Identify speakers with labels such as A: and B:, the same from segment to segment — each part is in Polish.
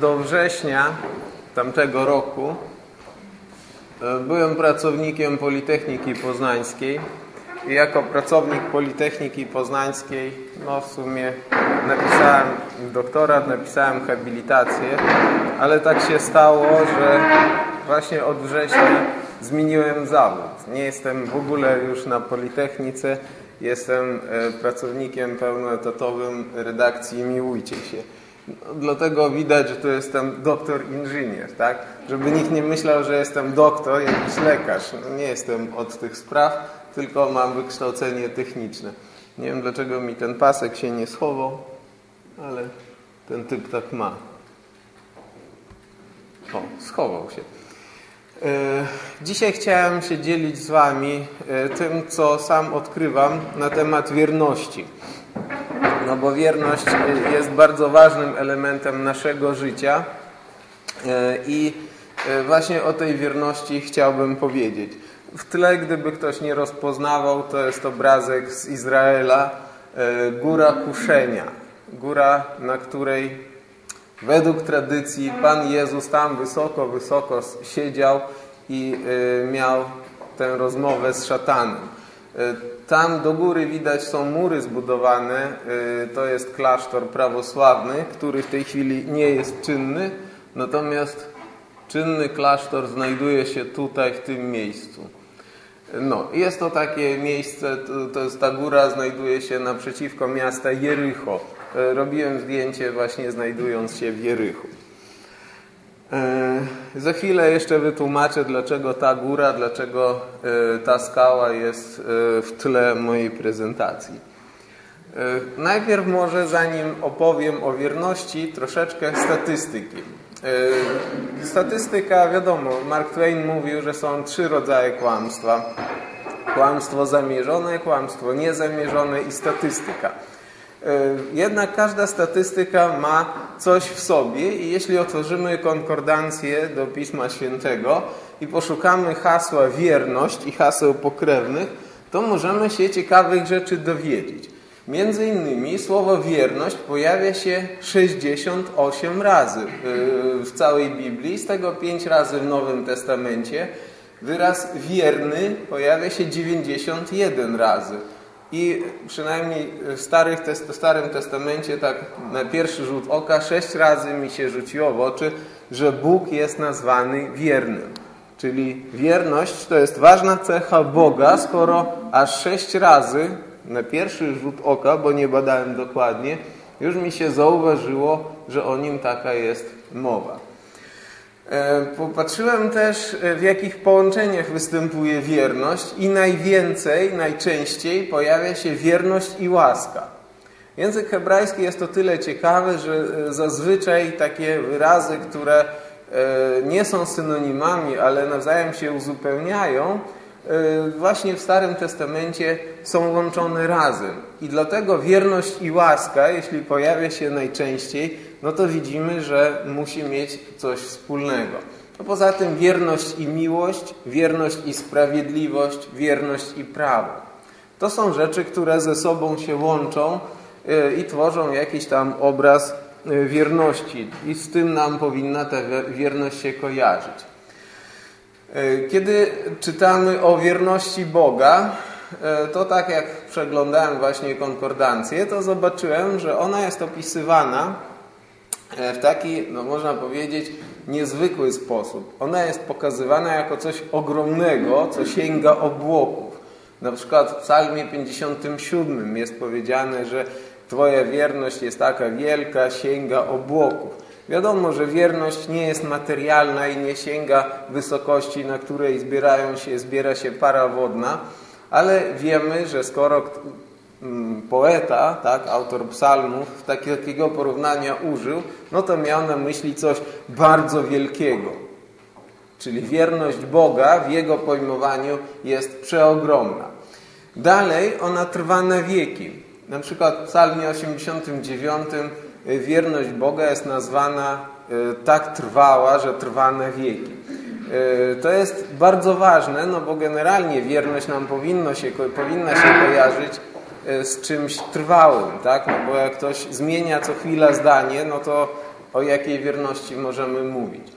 A: Do września tamtego roku e, byłem pracownikiem Politechniki Poznańskiej i jako pracownik Politechniki Poznańskiej no w sumie napisałem doktorat, napisałem habilitację, ale tak się stało, że właśnie od września zmieniłem zawód. Nie jestem w ogóle już na Politechnice, jestem e, pracownikiem pełnoetatowym redakcji Miłujcie się. Dlatego widać, że to jestem doktor inżynier, tak? Żeby nikt nie myślał, że jestem doktor, jakiś lekarz. No, nie jestem od tych spraw, tylko mam wykształcenie techniczne. Nie wiem, dlaczego mi ten pasek się nie schował, ale ten typ tak ma. O, schował się. E, dzisiaj chciałem się dzielić z Wami e, tym, co sam odkrywam na temat wierności. No bo wierność jest bardzo ważnym elementem naszego życia e, i e, właśnie o tej wierności chciałbym powiedzieć. W tle, gdyby ktoś nie rozpoznawał, to jest obrazek z Izraela, e, góra kuszenia. Góra, na której według tradycji Pan Jezus tam wysoko, wysoko siedział i miał tę rozmowę z szatanem. Tam do góry widać są mury zbudowane. Y, to jest klasztor prawosławny, który w tej chwili nie jest czynny. Natomiast czynny klasztor znajduje się tutaj, w tym miejscu. No, jest to takie miejsce, to jest ta góra, znajduje się naprzeciwko miasta Jericho. Y, robiłem zdjęcie właśnie znajdując się w Jerichu. E, za chwilę jeszcze wytłumaczę, dlaczego ta góra, dlaczego e, ta skała jest e, w tle mojej prezentacji. Najpierw może, zanim opowiem o wierności, troszeczkę statystyki. Statystyka, wiadomo, Mark Twain mówił, że są trzy rodzaje kłamstwa. Kłamstwo zamierzone, kłamstwo niezamierzone i statystyka. E, jednak każda statystyka ma coś w sobie i jeśli otworzymy konkordancję do Pisma Świętego i poszukamy hasła wierność i haseł pokrewnych, to możemy się ciekawych rzeczy dowiedzieć. Między innymi słowo wierność pojawia się 68 razy w całej Biblii, z tego 5 razy w Nowym Testamencie. Wyraz wierny pojawia się 91 razy. I przynajmniej w starych, Starym Testamencie, tak na pierwszy rzut oka, sześć razy mi się rzuciło w oczy, że Bóg jest nazwany wiernym. Czyli wierność to jest ważna cecha Boga, skoro aż sześć razy na pierwszy rzut oka, bo nie badałem dokładnie, już mi się zauważyło, że o nim taka jest mowa. E, popatrzyłem też, e, w jakich połączeniach występuje wierność i najwięcej, najczęściej pojawia się wierność i łaska. Język hebrajski jest to tyle ciekawy, że e, zazwyczaj takie wyrazy, które nie są synonimami, ale nawzajem się uzupełniają, właśnie w Starym Testamencie są łączone razem. I dlatego wierność i łaska, jeśli pojawia się najczęściej, no to widzimy, że musi mieć coś wspólnego. No poza tym wierność i miłość, wierność i sprawiedliwość, wierność i prawo. To są rzeczy, które ze sobą się łączą y, i tworzą jakiś tam obraz y, wierności. I z tym nam powinna ta wierność się kojarzyć. Y, kiedy czytamy o wierności Boga, to tak jak przeglądałem właśnie konkordancję, to zobaczyłem, że ona jest opisywana w taki, no można powiedzieć, niezwykły sposób. Ona jest pokazywana jako coś ogromnego, co sięga obłoków. Na przykład w psalmie 57 jest powiedziane, że Twoja wierność jest taka wielka, sięga obłoków. Wiadomo, że wierność nie jest materialna i nie sięga wysokości, na której zbierają się, zbiera się para wodna, ale wiemy, że skoro poeta, tak, autor psalmów, takiego porównania użył, no to miał na myśli coś bardzo wielkiego. Czyli wierność Boga w jego pojmowaniu jest przeogromna. Dalej ona trwa na wieki. Na przykład w psalmie 89 y, wierność Boga jest nazwana y, tak trwała, że trwa na wieki. Y, to jest bardzo ważne, no bo generalnie wierność nam powinno się, powinna się kojarzyć z czymś trwałym, tak? No bo jak ktoś zmienia co chwila zdanie, no to o jakiej wierności możemy mówić.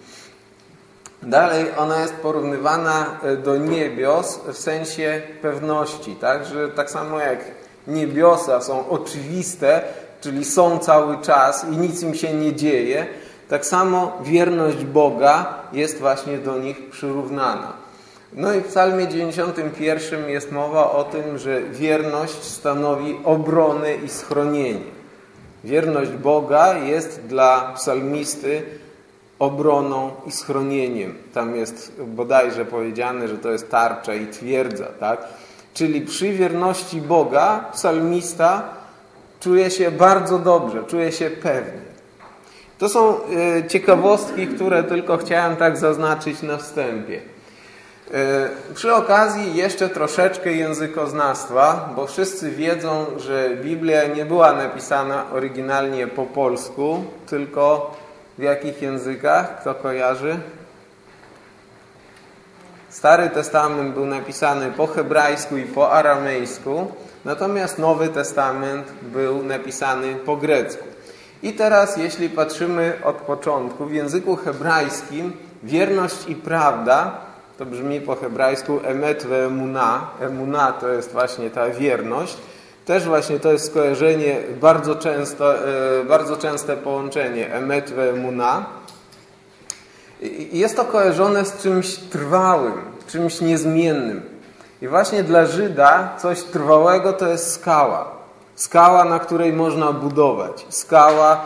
A: Dalej ona jest porównywana e, do niebios w sensie pewności, tak? Że tak samo jak niebiosa są oczywiste, czyli są cały czas i nic im się nie dzieje, tak samo wierność Boga jest właśnie do nich przyrównana. No i w psalmie 91 jest mowa o tym, że wierność stanowi obronę i schronienie. Wierność Boga jest dla psalmisty obroną i schronieniem. Tam jest bodajże powiedziane, że to jest tarcza i twierdza, tak? Czyli przy wierności Boga psalmista czuje się bardzo dobrze, czuje się pewnie. To są e, ciekawostki, które tylko chciałem tak zaznaczyć na wstępie. E, przy okazji jeszcze troszeczkę językoznawstwa, bo wszyscy wiedzą, że Biblia nie była napisana oryginalnie po polsku, tylko w jakich językach? Kto kojarzy? Stary Testament był napisany po hebrajsku i po aramejsku, natomiast Nowy Testament był napisany po grecku. I teraz, jeśli patrzymy od początku, w języku hebrajskim wierność i prawda to brzmi po hebrajsku emet ve emuna. Emuna to jest właśnie ta wierność. Też właśnie to jest skojarzenie, bardzo, często, e, bardzo częste połączenie emet ve emuna. Jest to kojarzone z czymś trwałym, czymś niezmiennym. I właśnie dla Żyda coś trwałego to jest skała. Skała, na której można budować. Skała,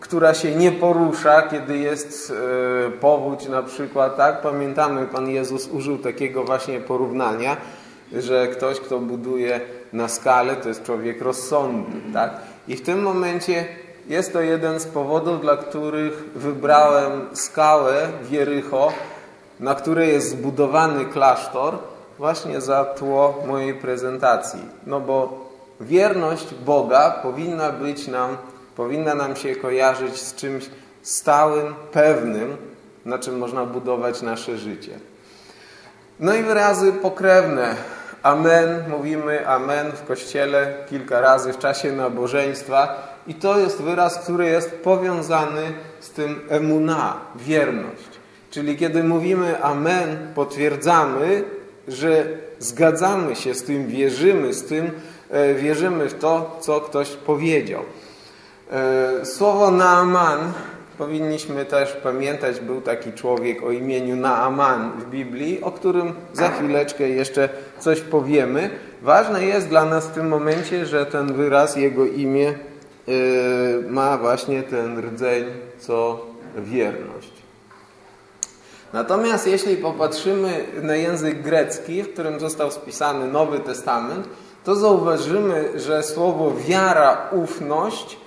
A: która się nie porusza, kiedy jest e, powódź na przykład, tak? Pamiętamy, Pan Jezus użył takiego właśnie porównania, że ktoś, kto buduje na skalę, to jest człowiek rozsądny, tak? I w tym momencie jest to jeden z powodów, dla których wybrałem skałę Wierycho, na której jest zbudowany klasztor, właśnie za tło mojej prezentacji. No bo wierność Boga powinna być nam powinna nam się kojarzyć z czymś stałym, pewnym, na czym można budować nasze życie. No i wyrazy pokrewne. Amen, mówimy amen w kościele kilka razy w czasie nabożeństwa i to jest wyraz, który jest powiązany z tym emuna, wierność. Czyli kiedy mówimy amen, potwierdzamy, że zgadzamy się z tym, wierzymy z tym, e, wierzymy w to, co ktoś powiedział. E, słowo Naaman powinniśmy też pamiętać, był taki człowiek o imieniu Naaman w Biblii, o którym za chwileczkę jeszcze coś powiemy. Ważne jest dla nas w tym momencie, że ten wyraz, jego imię e, ma właśnie ten rdzeń, co wierność. Natomiast jeśli popatrzymy na język grecki, w którym został spisany Nowy Testament, to zauważymy, że słowo wiara, ufność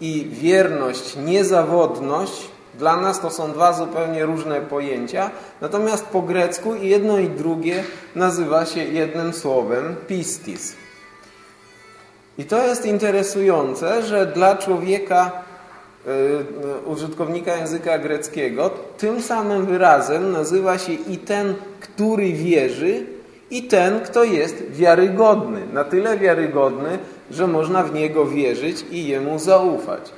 A: i wierność, niezawodność dla nas to są dwa zupełnie różne pojęcia, natomiast po grecku jedno i drugie nazywa się jednym słowem pistis. I to jest interesujące, że dla człowieka, yy, użytkownika języka greckiego, tym samym wyrazem nazywa się i ten, który wierzy, i ten, kto jest wiarygodny. Na tyle wiarygodny, że można w Niego wierzyć i Jemu zaufać.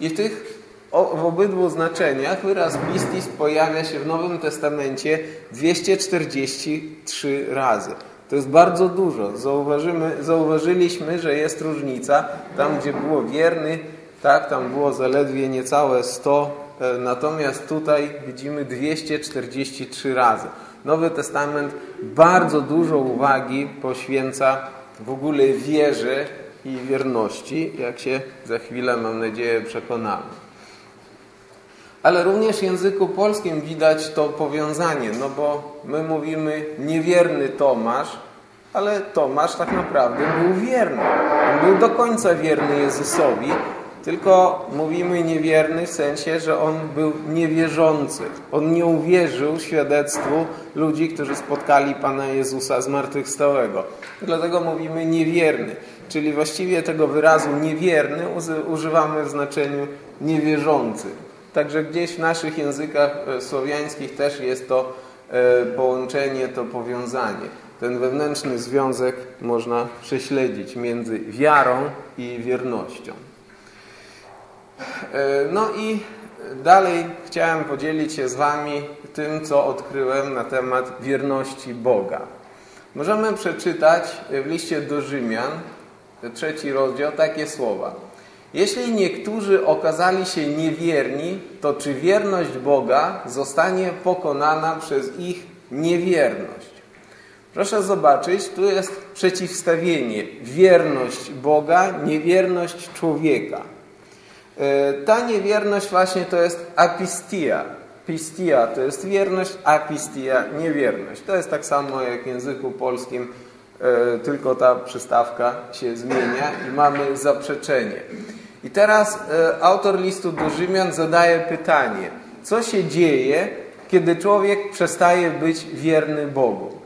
A: I w tych w obydwu znaczeniach wyraz pistis pojawia się w Nowym Testamencie 243 razy. To jest bardzo dużo. Zauważymy, zauważyliśmy, że jest różnica. Tam, gdzie było wierny, tak, tam było zaledwie niecałe 100, e, natomiast tutaj widzimy 243 razy. Nowy Testament bardzo dużo uwagi poświęca w ogóle wierze i wierności, jak się za chwilę, mam nadzieję, przekonamy. Ale również w języku polskim widać to powiązanie, no bo my mówimy niewierny Tomasz, ale Tomasz tak naprawdę był wierny. On był do końca wierny Jezusowi, tylko mówimy niewierny w sensie, że on był niewierzący. On nie uwierzył świadectwu ludzi, którzy spotkali Pana Jezusa zmartwychwstałego. Dlatego mówimy niewierny. Czyli właściwie tego wyrazu niewierny używamy w znaczeniu niewierzący. Także gdzieś w naszych językach e, słowiańskich też jest to e, połączenie, to powiązanie. Ten wewnętrzny związek można prześledzić między wiarą i wiernością. E, no i dalej chciałem podzielić się z Wami tym, co odkryłem na temat wierności Boga. Możemy przeczytać w liście do Rzymian, trzeci rozdział, takie słowa. Jeśli niektórzy okazali się niewierni, to czy wierność Boga zostanie pokonana przez ich niewierność? Proszę zobaczyć, tu jest przeciwstawienie. Wierność Boga, niewierność człowieka. E, ta niewierność właśnie to jest apistia. Pistia to jest wierność, apistia niewierność. To jest tak samo jak w języku polskim, tylko ta przystawka się zmienia i mamy zaprzeczenie. I teraz e, autor listu do Rzymian zadaje pytanie, co się dzieje, kiedy człowiek przestaje być wierny Bogu?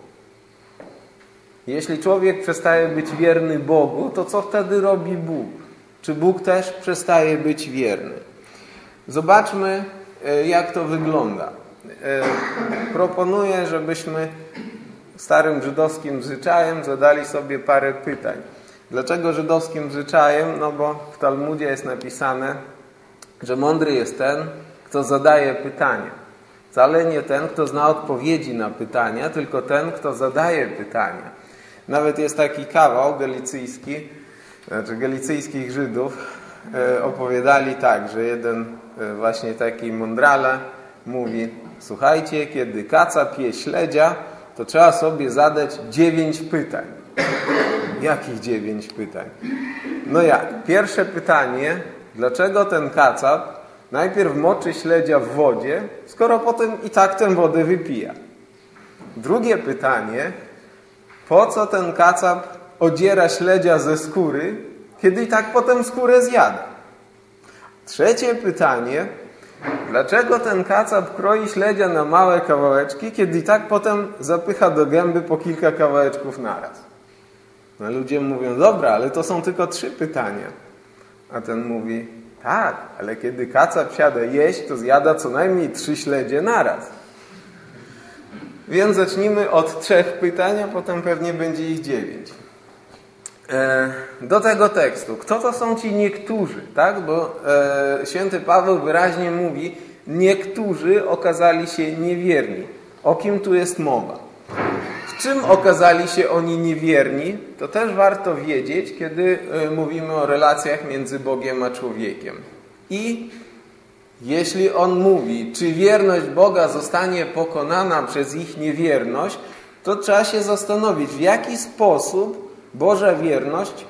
A: Jeśli człowiek przestaje być wierny Bogu, to co wtedy robi Bóg? Czy Bóg też przestaje być wierny? Zobaczmy, e, jak to wygląda. E, proponuję, żebyśmy starym żydowskim zwyczajem zadali sobie parę pytań. Dlaczego żydowskim zwyczajem? No bo w Talmudzie jest napisane, że mądry jest ten, kto zadaje pytania. Wcale nie ten, kto zna odpowiedzi na pytania, tylko ten, kto zadaje pytania. Nawet jest taki kawał galicyjski, znaczy galicyjskich Żydów e, opowiadali tak, że jeden e, właśnie taki mądrale mówi słuchajcie, kiedy kaca pie śledzia, to trzeba sobie zadać dziewięć pytań. Jakich dziewięć pytań? No jak? Pierwsze pytanie, dlaczego ten kacap najpierw moczy śledzia w wodzie, skoro potem i tak tę wodę wypija? Drugie pytanie, po co ten kacap odziera śledzia ze skóry, kiedy i tak potem skórę zjada? Trzecie pytanie, dlaczego ten kacap kroi śledzia na małe kawałeczki, kiedy i tak potem zapycha do gęby po kilka kawałeczków naraz? No ludzie mówią, dobra, ale to są tylko trzy pytania. A ten mówi, tak, ale kiedy kaca wsiada jeść, to zjada co najmniej trzy śledzie naraz. Więc zacznijmy od trzech pytań, a potem pewnie będzie ich dziewięć. E, do tego tekstu. Kto to są ci niektórzy? Tak? Bo e, święty Paweł wyraźnie mówi, niektórzy okazali się niewierni. O kim tu jest mowa? W czym okazali się oni niewierni, to też warto wiedzieć, kiedy e, mówimy o relacjach między Bogiem a człowiekiem. I jeśli on mówi, czy wierność Boga zostanie pokonana przez ich niewierność, to trzeba się zastanowić, w jaki sposób Boża wierność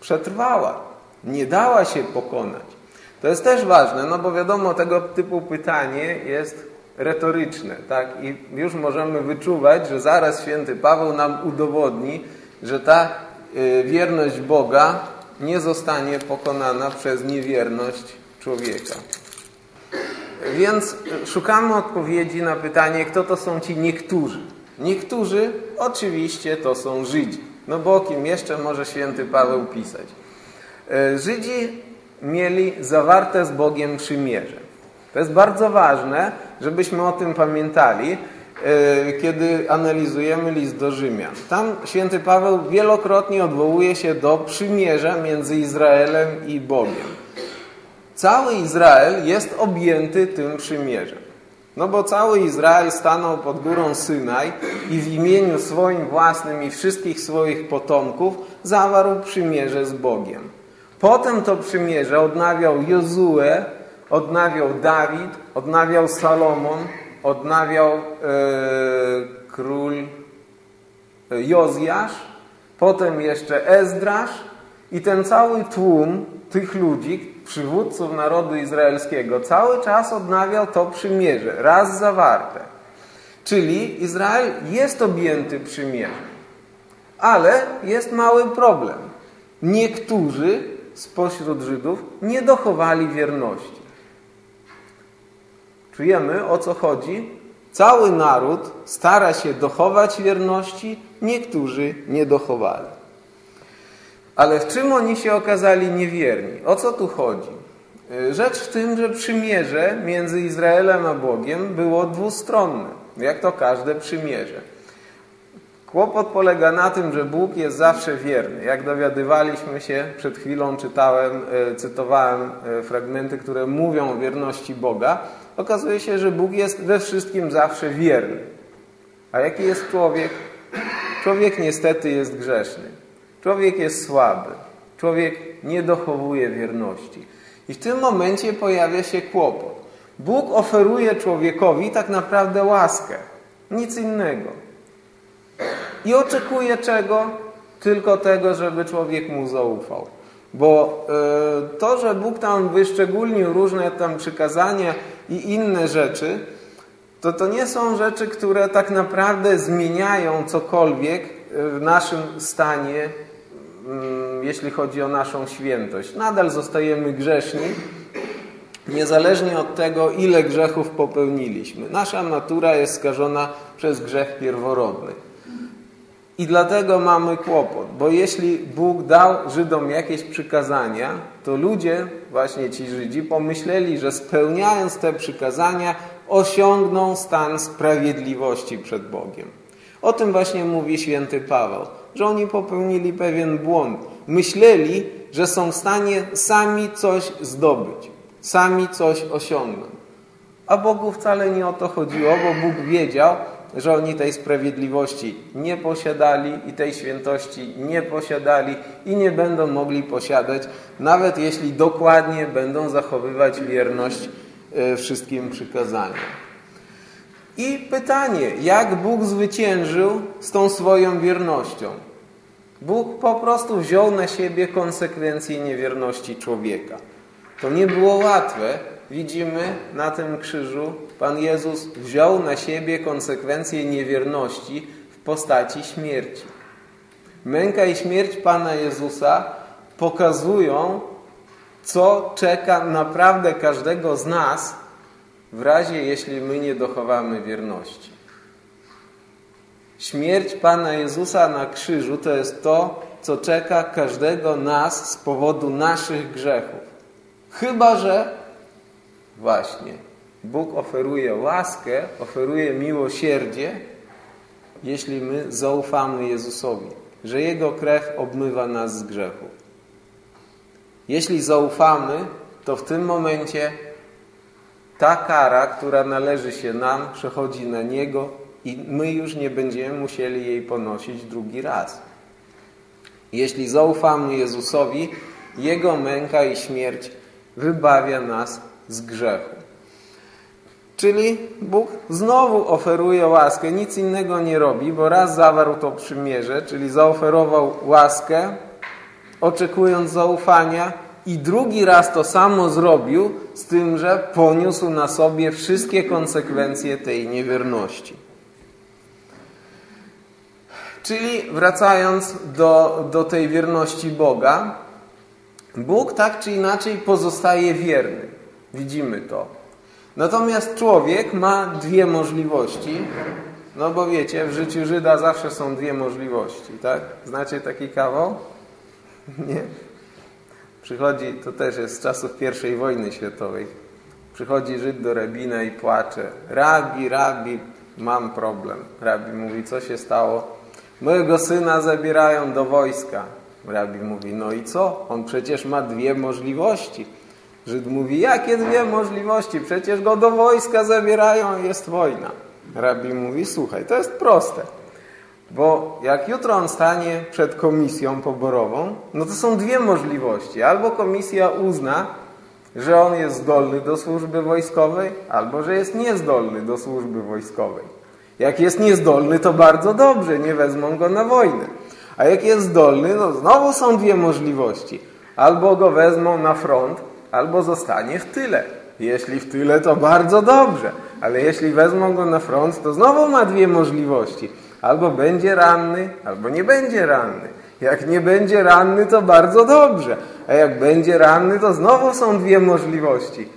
A: przetrwała, nie dała się pokonać. To jest też ważne, no bo wiadomo, tego typu pytanie jest retoryczne, tak? I już możemy wyczuwać, że zaraz święty Paweł nam udowodni, że ta y, wierność Boga nie zostanie pokonana przez niewierność człowieka. Więc szukamy odpowiedzi na pytanie, kto to są ci niektórzy. Niektórzy oczywiście to są Żydzi. No bo o kim jeszcze może święty Paweł pisać? Y, Żydzi mieli zawarte z Bogiem przymierze. To jest bardzo ważne, żebyśmy o tym pamiętali, e, kiedy analizujemy list do Rzymian. Tam święty Paweł wielokrotnie odwołuje się do przymierza między Izraelem i Bogiem. Cały Izrael jest objęty tym przymierzem. No bo cały Izrael stanął pod górą Synaj i w imieniu swoim własnym i wszystkich swoich potomków zawarł przymierze z Bogiem. Potem to przymierze odnawiał Jozue, odnawiał Dawid, odnawiał Salomon, odnawiał e, król e, Jozjasz, potem jeszcze Ezdrasz i ten cały tłum tych ludzi, przywódców narodu izraelskiego, cały czas odnawiał to przymierze, raz zawarte. Czyli Izrael jest objęty przymierzem. Ale jest mały problem. Niektórzy spośród Żydów nie dochowali wierności. Czujemy o co chodzi? Cały naród stara się dochować wierności, niektórzy nie dochowali. Ale w czym oni się okazali niewierni? O co tu chodzi? Rzecz w tym, że przymierze między Izraelem a Bogiem było dwustronne, jak to każde przymierze. Kłopot polega na tym, że Bóg jest zawsze wierny. Jak dowiadywaliśmy się, przed chwilą czytałem, e, cytowałem e, fragmenty, które mówią o wierności Boga. Okazuje się, że Bóg jest we wszystkim zawsze wierny. A jaki jest człowiek? Człowiek niestety jest grzeszny. Człowiek jest słaby. Człowiek nie dochowuje wierności. I w tym momencie pojawia się kłopot. Bóg oferuje człowiekowi tak naprawdę łaskę. Nic innego. I oczekuje czego? Tylko tego, żeby człowiek mu zaufał. Bo y, to, że Bóg tam wyszczególnił różne tam przykazania i inne rzeczy, to to nie są rzeczy, które tak naprawdę zmieniają cokolwiek w naszym stanie, jeśli chodzi o naszą świętość. Nadal zostajemy grzeszni, niezależnie od tego, ile grzechów popełniliśmy. Nasza natura jest skażona przez grzech pierworodny. I dlatego mamy kłopot, bo jeśli Bóg dał Żydom jakieś przykazania, to ludzie, właśnie ci Żydzi, pomyśleli, że spełniając te przykazania osiągną stan sprawiedliwości przed Bogiem. O tym właśnie mówi święty Paweł, że oni popełnili pewien błąd. Myśleli, że są w stanie sami coś zdobyć, sami coś osiągnąć. A Bogu wcale nie o to chodziło, bo Bóg wiedział, że oni tej sprawiedliwości nie posiadali i tej świętości nie posiadali i nie będą mogli posiadać, nawet jeśli dokładnie będą zachowywać wierność e, wszystkim przykazaniom. I pytanie, jak Bóg zwyciężył z tą swoją wiernością? Bóg po prostu wziął na siebie konsekwencje niewierności człowieka. To nie było łatwe, widzimy na tym krzyżu, Pan Jezus wziął na siebie konsekwencje niewierności w postaci śmierci. Męka i śmierć Pana Jezusa pokazują, co czeka naprawdę każdego z nas w razie, jeśli my nie dochowamy wierności. Śmierć Pana Jezusa na krzyżu to jest to, co czeka każdego nas z powodu naszych grzechów. Chyba, że Właśnie. Bóg oferuje łaskę, oferuje miłosierdzie, jeśli my zaufamy Jezusowi, że Jego krew obmywa nas z grzechu. Jeśli zaufamy, to w tym momencie ta kara, która należy się nam, przechodzi na Niego i my już nie będziemy musieli jej ponosić drugi raz. Jeśli zaufamy Jezusowi, Jego męka i śmierć wybawia nas z grzechu. Czyli Bóg znowu oferuje łaskę, nic innego nie robi, bo raz zawarł to przymierze, czyli zaoferował łaskę, oczekując zaufania i drugi raz to samo zrobił, z tym, że poniósł na sobie wszystkie konsekwencje tej niewierności. Czyli wracając do, do tej wierności Boga, Bóg tak czy inaczej pozostaje wierny. Widzimy to. Natomiast człowiek ma dwie możliwości. No bo wiecie, w życiu Żyda zawsze są dwie możliwości, tak? Znacie taki kawał? Nie? Przychodzi, to też jest z czasów I wojny światowej. Przychodzi Żyd do rabina i płacze. Rabi, rabi, mam problem. Rabi mówi, co się stało? Mojego syna zabierają do wojska. Rabi mówi, no i co? On przecież ma dwie możliwości. Żyd mówi, jakie dwie możliwości? Przecież go do wojska zabierają, jest wojna. Rabbi mówi, słuchaj, to jest proste. Bo jak jutro on stanie przed komisją poborową, no to są dwie możliwości. Albo komisja uzna, że on jest zdolny do służby wojskowej, albo że jest niezdolny do służby wojskowej. Jak jest niezdolny, to bardzo dobrze, nie wezmą go na wojnę. A jak jest zdolny, no znowu są dwie możliwości. Albo go wezmą na front, albo zostanie w tyle. Jeśli w tyle, to bardzo dobrze, ale jeśli wezmą go na front, to znowu ma dwie możliwości. Albo będzie ranny, albo nie będzie ranny. Jak nie będzie ranny, to bardzo dobrze, a jak będzie ranny, to znowu są dwie możliwości.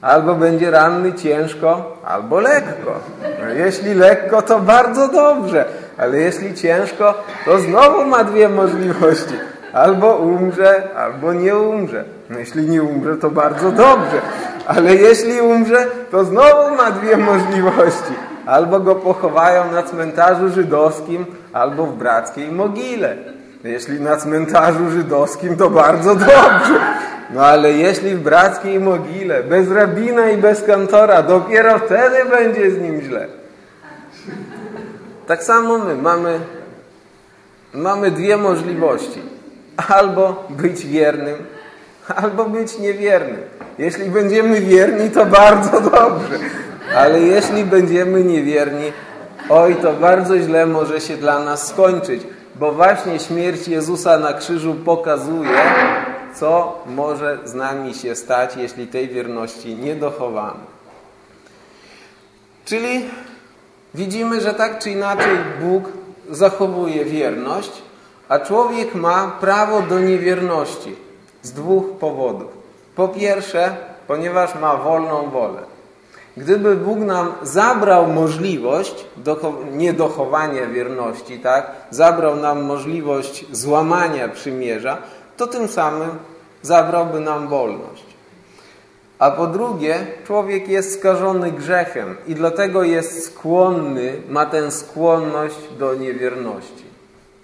A: Albo będzie ranny ciężko, albo lekko. No, jeśli lekko, to bardzo dobrze, ale jeśli ciężko, to znowu ma dwie możliwości. Albo umrze, albo nie umrze. No jeśli nie umrze, to bardzo dobrze. Ale jeśli umrze, to znowu ma dwie możliwości. Albo go pochowają na cmentarzu żydowskim, albo w brackiej mogile. Jeśli na cmentarzu żydowskim, to bardzo dobrze. No ale jeśli w brackiej mogile, bez rabina i bez kantora, dopiero wtedy będzie z nim źle. Tak samo my mamy, mamy dwie możliwości. Albo być wiernym, albo być niewiernym. Jeśli będziemy wierni, to bardzo dobrze. Ale jeśli będziemy niewierni, oj, to bardzo źle może się dla nas skończyć. Bo właśnie śmierć Jezusa na krzyżu pokazuje, co może z nami się stać, jeśli tej wierności nie dochowamy. Czyli widzimy, że tak czy inaczej Bóg zachowuje wierność, a człowiek ma prawo do niewierności z dwóch powodów. Po pierwsze, ponieważ ma wolną wolę. Gdyby Bóg nam zabrał możliwość niedochowania wierności, tak? zabrał nam możliwość złamania przymierza, to tym samym zabrałby nam wolność. A po drugie, człowiek jest skażony grzechem i dlatego jest skłonny, ma tę skłonność do niewierności.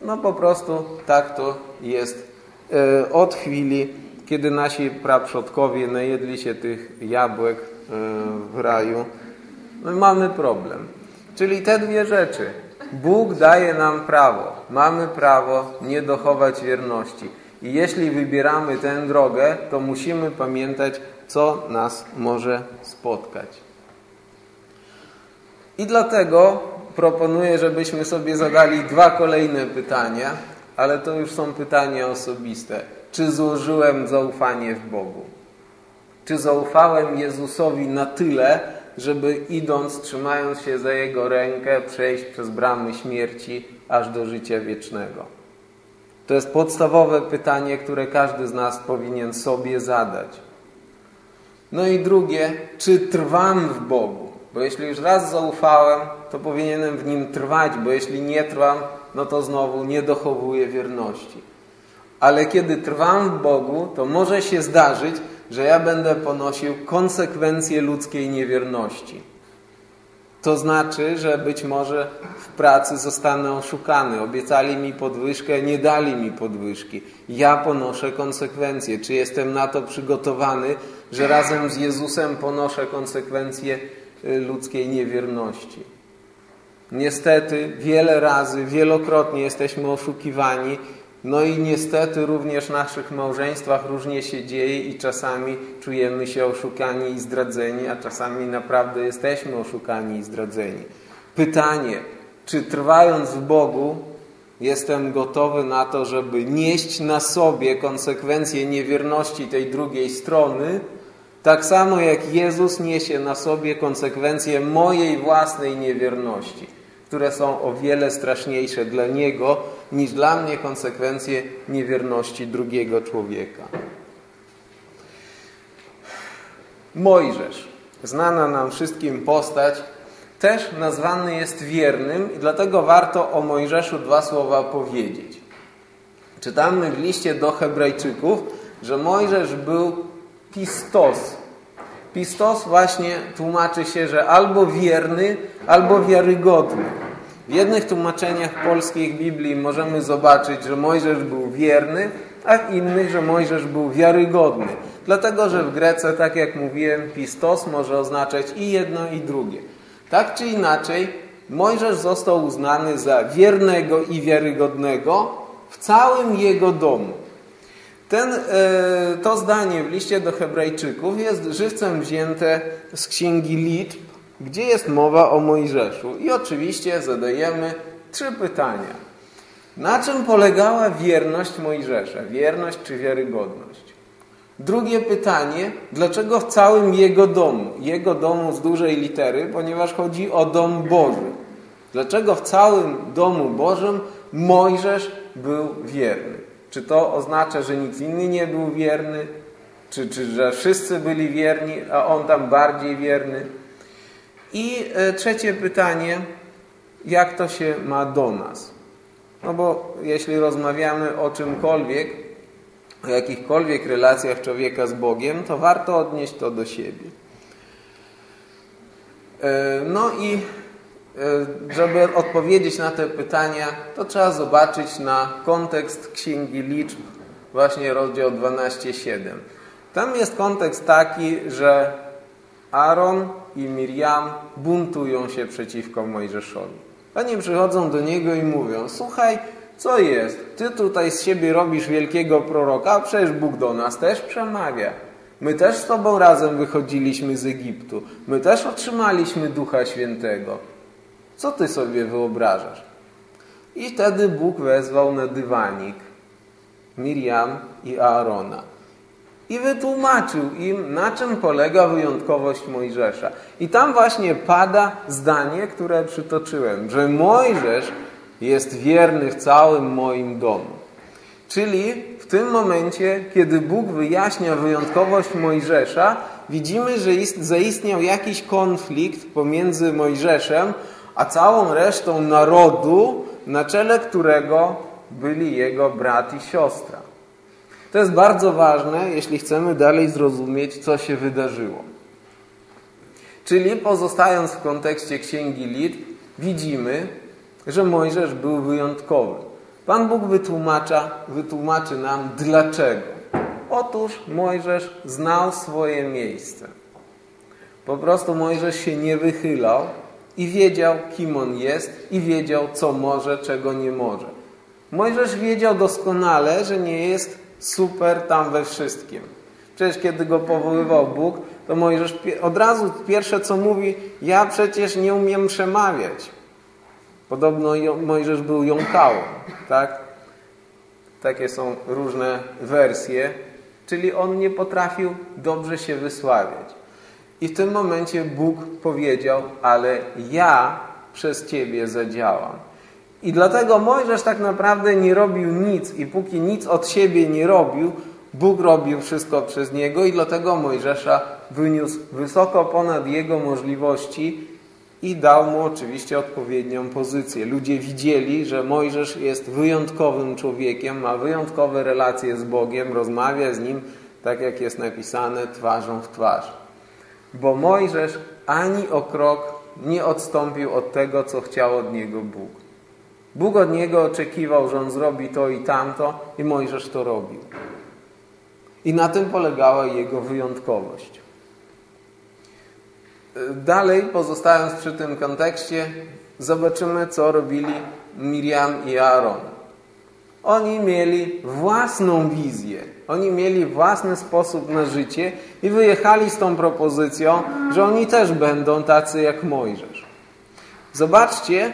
A: No po prostu tak to jest e, od chwili, kiedy nasi praprzodkowie najedli się tych jabłek w raju. No mamy problem. Czyli te dwie rzeczy. Bóg daje nam prawo. Mamy prawo nie dochować wierności. I jeśli wybieramy tę drogę, to musimy pamiętać, co nas może spotkać. I dlatego proponuję, żebyśmy sobie zadali dwa kolejne pytania, ale to już są pytania osobiste. Czy złożyłem zaufanie w Bogu? Czy zaufałem Jezusowi na tyle, żeby idąc, trzymając się za Jego rękę, przejść przez bramy śmierci aż do życia wiecznego? To jest podstawowe pytanie, które każdy z nas powinien sobie zadać. No i drugie, czy trwam w Bogu? Bo jeśli już raz zaufałem, to powinienem w Nim trwać, bo jeśli nie trwam, no to znowu nie dochowuję wierności. Ale kiedy trwam w Bogu, to może się zdarzyć, że ja będę ponosił konsekwencje ludzkiej niewierności. To znaczy, że być może w pracy zostanę oszukany. Obiecali mi podwyżkę, nie dali mi podwyżki. Ja ponoszę konsekwencje. Czy jestem na to przygotowany, że razem z Jezusem ponoszę konsekwencje y, ludzkiej niewierności? Niestety wiele razy, wielokrotnie jesteśmy oszukiwani no i niestety również w naszych małżeństwach różnie się dzieje i czasami czujemy się oszukani i zdradzeni, a czasami naprawdę jesteśmy oszukani i zdradzeni. Pytanie, czy trwając w Bogu jestem gotowy na to, żeby nieść na sobie konsekwencje niewierności tej drugiej strony, tak samo jak Jezus niesie na sobie konsekwencje mojej własnej niewierności które są o wiele straszniejsze dla Niego niż dla mnie konsekwencje niewierności drugiego człowieka. Mojżesz, znana nam wszystkim postać, też nazwany jest wiernym i dlatego warto o Mojżeszu dwa słowa powiedzieć. Czytamy w liście do Hebrajczyków, że Mojżesz był pistos. Pistos właśnie tłumaczy się, że albo wierny, albo wiarygodny. W jednych tłumaczeniach polskich Biblii możemy zobaczyć, że Mojżesz był wierny, a w innych, że Mojżesz był wiarygodny. Dlatego, że w Grece, tak jak mówiłem, pistos może oznaczać i jedno, i drugie. Tak czy inaczej, Mojżesz został uznany za wiernego i wiarygodnego w całym jego domu. Ten, e, to zdanie w liście do Hebrajczyków jest żywcem wzięte z księgi liczb, gdzie jest mowa o Mojżeszu. I oczywiście zadajemy trzy pytania. Na czym polegała wierność Mojżesza? Wierność czy wiarygodność? Drugie pytanie, dlaczego w całym jego domu, jego domu z dużej litery, ponieważ chodzi o dom Boży. Dlaczego w całym domu Bożym Mojżesz był wierny? Czy to oznacza, że nikt inny nie był wierny? Czy, czy że wszyscy byli wierni, a on tam bardziej wierny? I e, trzecie pytanie, jak to się ma do nas? No bo jeśli rozmawiamy o czymkolwiek, o jakichkolwiek relacjach człowieka z Bogiem, to warto odnieść to do siebie. E, no i żeby odpowiedzieć na te pytania, to trzeba zobaczyć na kontekst Księgi Liczb, właśnie rozdział 12:7. Tam jest kontekst taki, że Aaron i Miriam buntują się przeciwko Mojżeszowi. Oni przychodzą do niego i mówią: Słuchaj, co jest? Ty tutaj z siebie robisz wielkiego proroka, a przecież Bóg do nas też przemawia. My też z Tobą razem wychodziliśmy z Egiptu. My też otrzymaliśmy Ducha Świętego. Co Ty sobie wyobrażasz? I wtedy Bóg wezwał na dywanik Miriam i Aarona i wytłumaczył im, na czym polega wyjątkowość Mojżesza. I tam właśnie pada zdanie, które przytoczyłem, że Mojżesz jest wierny w całym moim domu. Czyli w tym momencie, kiedy Bóg wyjaśnia wyjątkowość Mojżesza, widzimy, że zaistniał jakiś konflikt pomiędzy Mojżeszem a całą resztą narodu, na czele którego byli jego brat i siostra. To jest bardzo ważne, jeśli chcemy dalej zrozumieć, co się wydarzyło. Czyli pozostając w kontekście Księgi Liczb, widzimy, że Mojżesz był wyjątkowy. Pan Bóg wytłumacza, wytłumaczy nam dlaczego. Otóż Mojżesz znał swoje miejsce. Po prostu Mojżesz się nie wychylał i wiedział, kim on jest i wiedział, co może, czego nie może. Mojżesz wiedział doskonale, że nie jest super tam we wszystkim. Przecież kiedy go powoływał Bóg, to Mojżesz od razu pierwsze co mówi, ja przecież nie umiem przemawiać. Podobno Mojżesz był jąkałą, tak? Takie są różne wersje, czyli on nie potrafił dobrze się wysławiać. I w tym momencie Bóg powiedział, ale ja przez Ciebie zadziałam. I dlatego Mojżesz tak naprawdę nie robił nic i póki nic od siebie nie robił, Bóg robił wszystko przez niego i dlatego Mojżesza wyniósł wysoko ponad jego możliwości i dał mu oczywiście odpowiednią pozycję. Ludzie widzieli, że Mojżesz jest wyjątkowym człowiekiem, ma wyjątkowe relacje z Bogiem, rozmawia z Nim tak jak jest napisane twarzą w twarz. Bo Mojżesz ani o krok nie odstąpił od tego, co chciał od niego Bóg. Bóg od niego oczekiwał, że on zrobi to i tamto i Mojżesz to robił. I na tym polegała jego wyjątkowość. Dalej, pozostając przy tym kontekście, zobaczymy, co robili Miriam i Aaron. Oni mieli własną wizję, oni mieli własny sposób na życie i wyjechali z tą propozycją, że oni też będą tacy jak Mojżesz. Zobaczcie,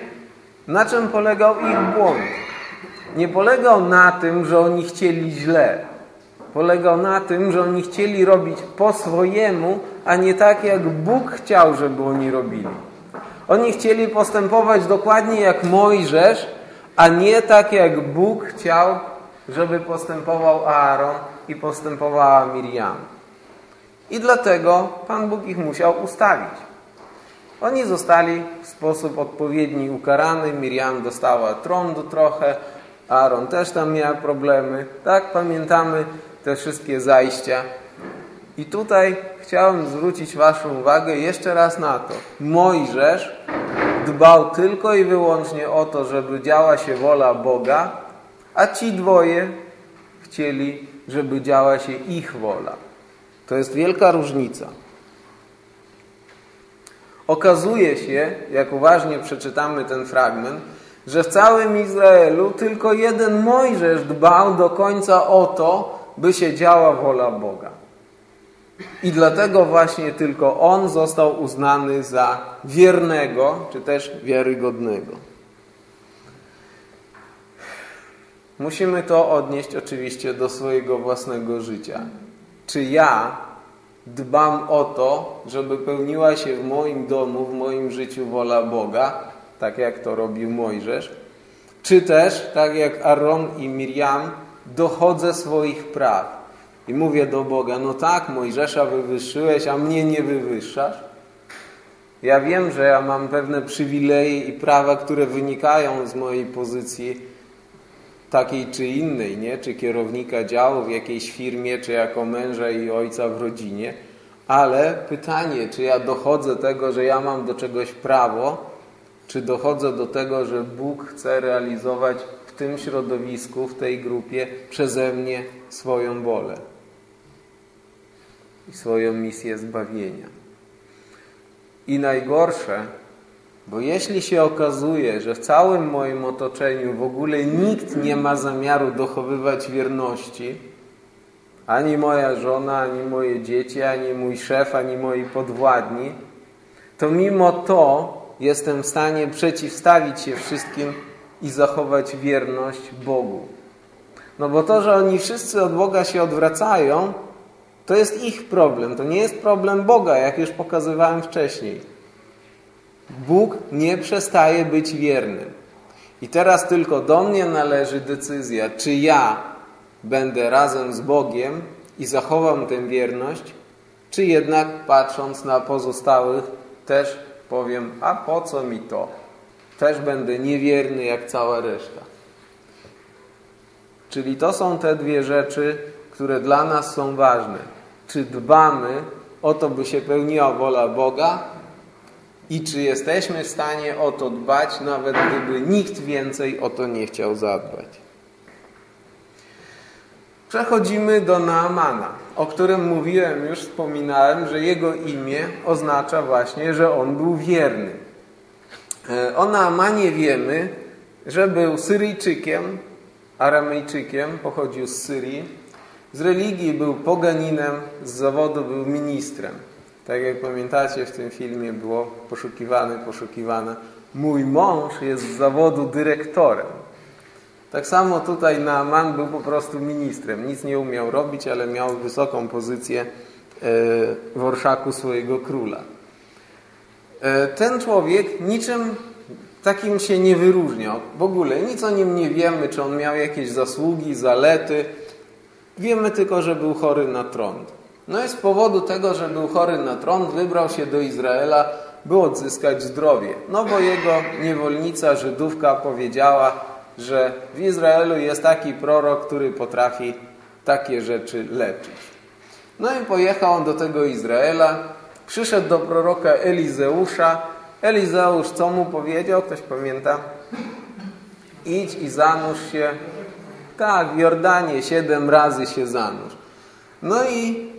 A: na czym polegał ich błąd? Nie polegał na tym, że oni chcieli źle. Polegał na tym, że oni chcieli robić po swojemu, a nie tak, jak Bóg chciał, żeby oni robili. Oni chcieli postępować dokładnie jak Mojżesz, a nie tak, jak Bóg chciał, żeby postępował Aaron i postępowała Miriam. I dlatego Pan Bóg ich musiał ustawić. Oni zostali w sposób odpowiedni ukarany. Miriam dostała trądu trochę, Aaron też tam miał problemy. Tak, pamiętamy te wszystkie zajścia. I tutaj chciałem zwrócić Waszą uwagę jeszcze raz na to. Mojżesz dbał tylko i wyłącznie o to, żeby działa się wola Boga, a ci dwoje chcieli, żeby działa się ich wola. To jest wielka różnica. Okazuje się, jak uważnie przeczytamy ten fragment, że w całym Izraelu tylko jeden Mojżesz dbał do końca o to, by się działa wola Boga. I dlatego właśnie tylko on został uznany za wiernego, czy też wiarygodnego. Musimy to odnieść oczywiście do swojego własnego życia. Czy ja dbam o to, żeby pełniła się w moim domu, w moim życiu wola Boga, tak jak to robił Mojżesz, czy też, tak jak Aaron i Miriam, dochodzę swoich praw i mówię do Boga, no tak, Mojżesza wywyższyłeś, a mnie nie wywyższasz. Ja wiem, że ja mam pewne przywileje i prawa, które wynikają z mojej pozycji takiej czy innej, nie? czy kierownika działu w jakiejś firmie, czy jako męża i ojca w rodzinie. Ale pytanie, czy ja dochodzę tego, że ja mam do czegoś prawo, czy dochodzę do tego, że Bóg chce realizować w tym środowisku, w tej grupie przeze mnie swoją wolę i swoją misję zbawienia. I najgorsze, bo jeśli się okazuje, że w całym moim otoczeniu w ogóle nikt nie ma zamiaru dochowywać wierności, ani moja żona, ani moje dzieci, ani mój szef, ani moi podwładni, to mimo to jestem w stanie przeciwstawić się wszystkim i zachować wierność Bogu. No bo to, że oni wszyscy od Boga się odwracają, to jest ich problem, to nie jest problem Boga, jak już pokazywałem wcześniej. Bóg nie przestaje być wierny. I teraz tylko do mnie należy decyzja, czy ja będę razem z Bogiem i zachowam tę wierność, czy jednak patrząc na pozostałych też powiem, a po co mi to? Też będę niewierny jak cała reszta. Czyli to są te dwie rzeczy, które dla nas są ważne. Czy dbamy o to, by się pełniła wola Boga i czy jesteśmy w stanie o to dbać, nawet gdyby nikt więcej o to nie chciał zadbać. Przechodzimy do Naamana, o którym mówiłem już, wspominałem, że jego imię oznacza właśnie, że on był wierny. E, o Naamanie wiemy, że był Syryjczykiem, Aramejczykiem, pochodził z Syrii. Z religii był poganinem, z zawodu był ministrem. Tak jak pamiętacie, w tym filmie było poszukiwany, poszukiwane. Mój mąż jest z zawodu dyrektorem. Tak samo tutaj Naaman był po prostu ministrem. Nic nie umiał robić, ale miał wysoką pozycję e, w orszaku swojego króla. E, ten człowiek niczym takim się nie wyróżniał. W ogóle nic o nim nie wiemy, czy on miał jakieś zasługi, zalety. Wiemy tylko, że był chory na trąd. No i z powodu tego, że był chory na trąd, wybrał się do Izraela, by odzyskać zdrowie. No bo jego niewolnica, Żydówka powiedziała, że w Izraelu jest taki prorok, który potrafi takie rzeczy leczyć. No i pojechał on do tego Izraela, przyszedł do proroka Elizeusza. Elizeusz co mu powiedział? Ktoś pamięta? Idź i zanurz się. Tak, w Jordanie siedem razy się zanurz. No i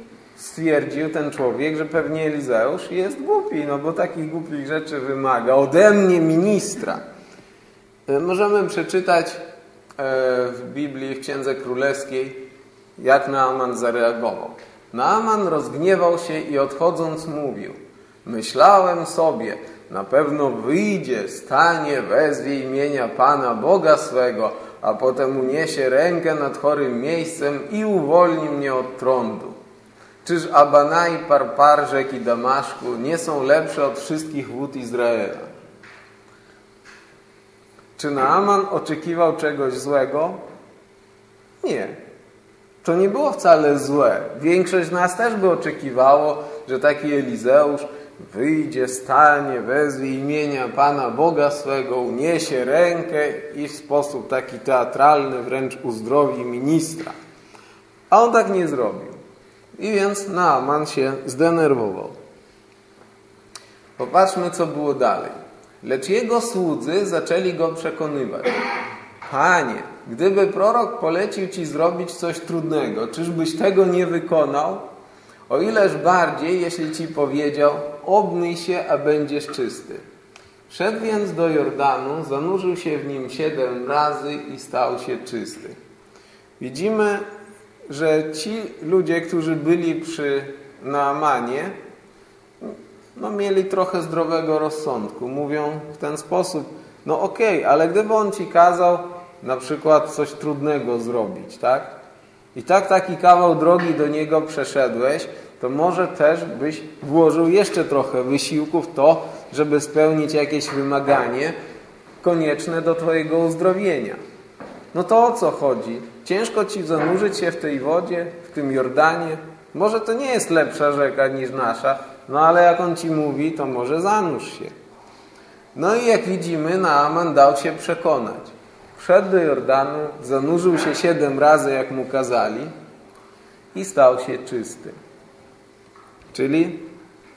A: stwierdził ten człowiek, że pewnie Elizeusz jest głupi, no bo takich głupich rzeczy wymaga. Ode mnie ministra. E, możemy przeczytać e, w Biblii, w Księdze Królewskiej, jak Naaman zareagował. Naaman rozgniewał się i odchodząc mówił Myślałem sobie, na pewno wyjdzie, stanie, wezwie imienia Pana Boga swego, a potem uniesie rękę nad chorym miejscem i uwolni mnie od trądu. Czyż Abanai, Parparzek i Damaszku nie są lepsze od wszystkich wód Izraela? Czy Naaman oczekiwał czegoś złego? Nie. To nie było wcale złe. Większość z nas też by oczekiwało, że taki Elizeusz wyjdzie, stanie, wezwie imienia Pana Boga swego, uniesie rękę i w sposób taki teatralny wręcz uzdrowi ministra. A on tak nie zrobił. I więc Naaman się zdenerwował. Popatrzmy, co było dalej. Lecz jego słudzy zaczęli go przekonywać. Panie, gdyby prorok polecił ci zrobić coś trudnego, czyżbyś tego nie wykonał? O ileż bardziej, jeśli ci powiedział, obmyj się, a będziesz czysty. Szedł więc do Jordanu, zanurzył się w nim siedem razy i stał się czysty. Widzimy, że ci ludzie, którzy byli przy Naamanie, no mieli trochę zdrowego rozsądku. Mówią w ten sposób, no okej, okay, ale gdyby on ci kazał na przykład coś trudnego zrobić, tak? I tak taki kawał drogi do niego przeszedłeś, to może też byś włożył jeszcze trochę wysiłku w to, żeby spełnić jakieś wymaganie konieczne do twojego uzdrowienia. No to o co chodzi? Ciężko ci zanurzyć się w tej wodzie, w tym Jordanie? Może to nie jest lepsza rzeka niż nasza, no ale jak on ci mówi, to może zanurz się. No i jak widzimy, Naaman dał się przekonać. Wszedł do Jordanu, zanurzył się siedem razy, jak mu kazali i stał się czysty. Czyli